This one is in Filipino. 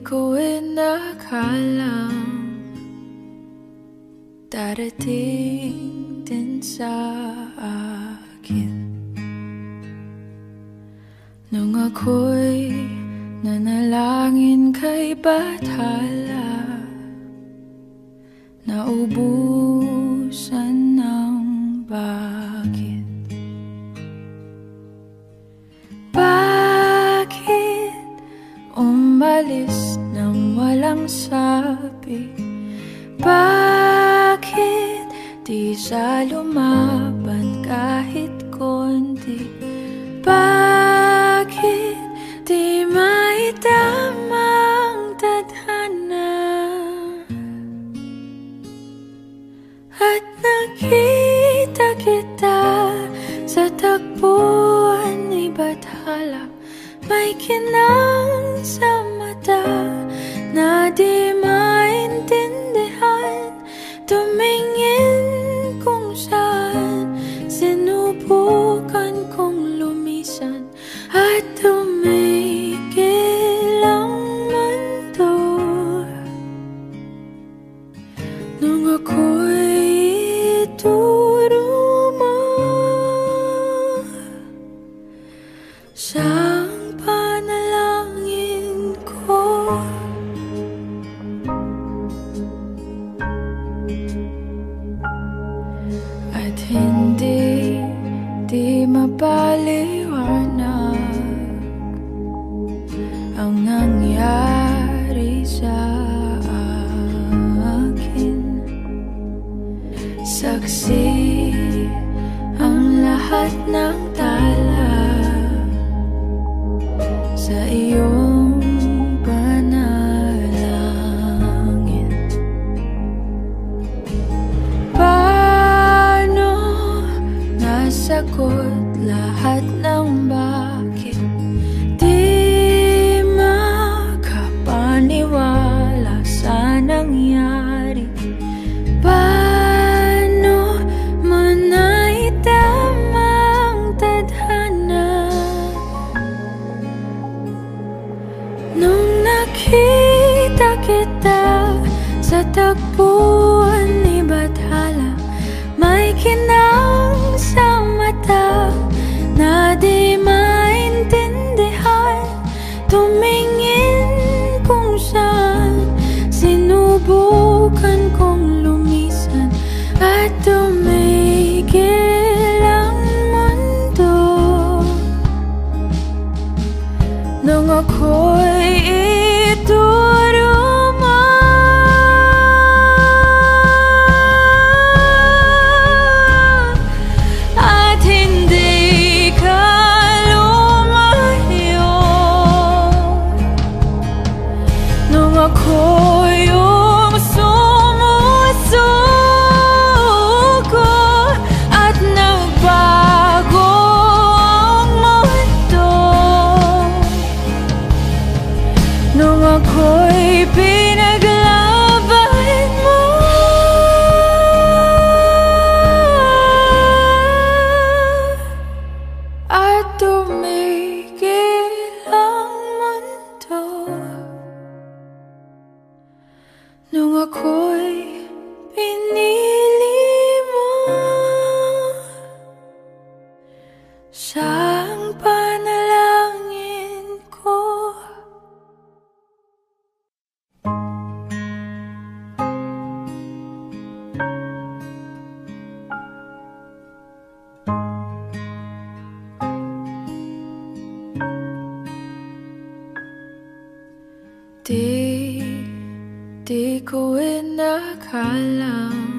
Ko inakalang Darating din sa akin. Nung ako'y nanalangin kay Bathala Naubusan umalis nang walang sabi. Bakit di sa lumaban kahit konti? Bakit di maitamang tadhana? At nakita kita sa tagpuan ni Bathala May kinang sa mata na di maintindihan Tumingin kung saan sinubukan kong lumisan At tumigil ang mundo Nung ako'y ituro mapaliwanag Ang nangyari sa akin. Saksi ang lahat ng tala Sa iyong Nung nakita kita sa tagpuan ni Bathala May kinang sa mata na di Nung ako'y pinaglaban Di, di ko inakalang